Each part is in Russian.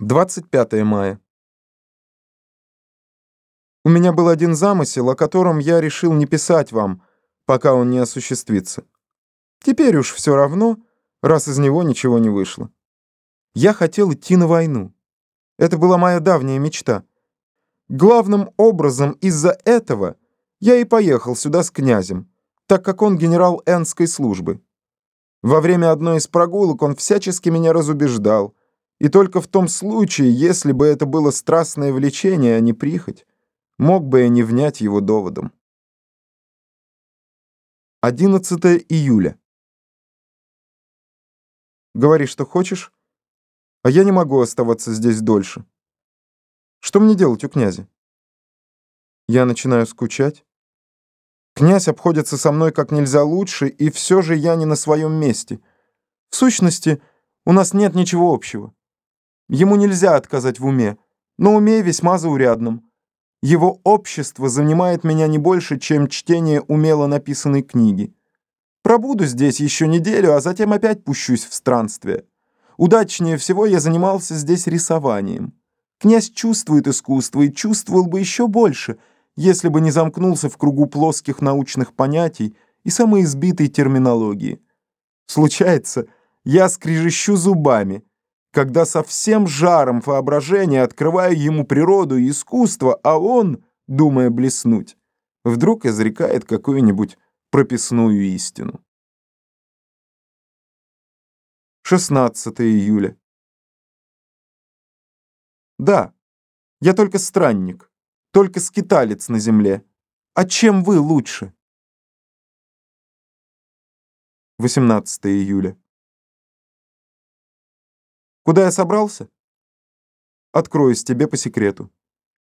25 мая. У меня был один замысел, о котором я решил не писать вам, пока он не осуществится. Теперь уж все равно, раз из него ничего не вышло. Я хотел идти на войну. Это была моя давняя мечта. Главным образом из-за этого я и поехал сюда с князем, так как он генерал Энской службы. Во время одной из прогулок он всячески меня разубеждал — и только в том случае, если бы это было страстное влечение, а не прихоть, мог бы я не внять его доводом. 11 июля. Говори, что хочешь, а я не могу оставаться здесь дольше. Что мне делать у князя? Я начинаю скучать. Князь обходится со мной как нельзя лучше, и все же я не на своем месте. В сущности, у нас нет ничего общего. Ему нельзя отказать в уме, но уме весьма заурядном. Его общество занимает меня не больше, чем чтение умело написанной книги. Пробуду здесь еще неделю, а затем опять пущусь в странствие. Удачнее всего я занимался здесь рисованием. Князь чувствует искусство и чувствовал бы еще больше, если бы не замкнулся в кругу плоских научных понятий и самой избитой терминологии. Случается, я скрежещу зубами — когда со всем жаром воображения открываю ему природу и искусство, а он, думая блеснуть, вдруг изрекает какую-нибудь прописную истину. 16 июля. Да, я только странник, только скиталец на земле. А чем вы лучше? 18 июля. Куда я собрался? Откроюсь тебе по секрету.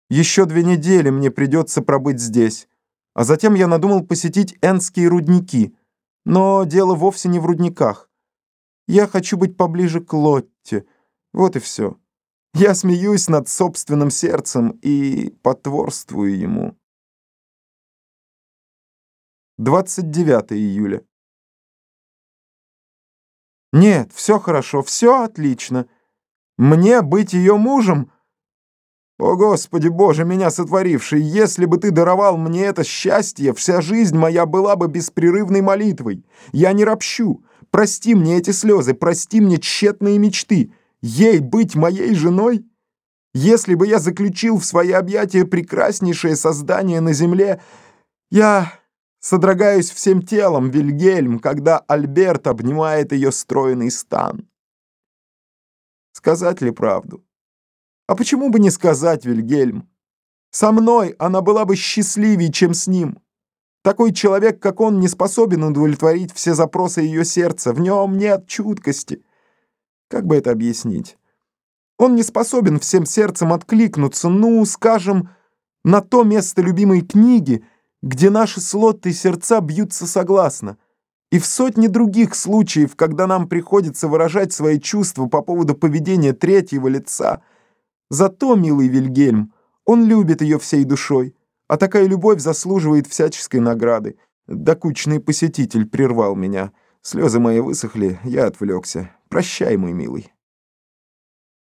Еще две недели мне придется пробыть здесь, а затем я надумал посетить Энские рудники, но дело вовсе не в рудниках. Я хочу быть поближе к Лотте, вот и все. Я смеюсь над собственным сердцем и потворствую ему. 29 июля. Нет, все хорошо, все отлично. Мне быть ее мужем? О, Господи Боже, меня сотворивший, если бы ты даровал мне это счастье, вся жизнь моя была бы беспрерывной молитвой. Я не ропщу. Прости мне эти слезы, прости мне тщетные мечты. Ей быть моей женой? Если бы я заключил в свои объятия прекраснейшее создание на земле, я Содрогаюсь всем телом, Вильгельм, когда Альберт обнимает ее стройный стан. Сказать ли правду? А почему бы не сказать, Вильгельм? Со мной она была бы счастливее, чем с ним. Такой человек, как он, не способен удовлетворить все запросы ее сердца. В нем нет чуткости. Как бы это объяснить? Он не способен всем сердцем откликнуться, ну, скажем, на то место любимой книги, где наши слоты сердца бьются согласно, и в сотне других случаев, когда нам приходится выражать свои чувства по поводу поведения третьего лица. Зато, милый Вильгельм, он любит ее всей душой, а такая любовь заслуживает всяческой награды. Докучный посетитель прервал меня. Слезы мои высохли, я отвлекся. Прощай, мой милый.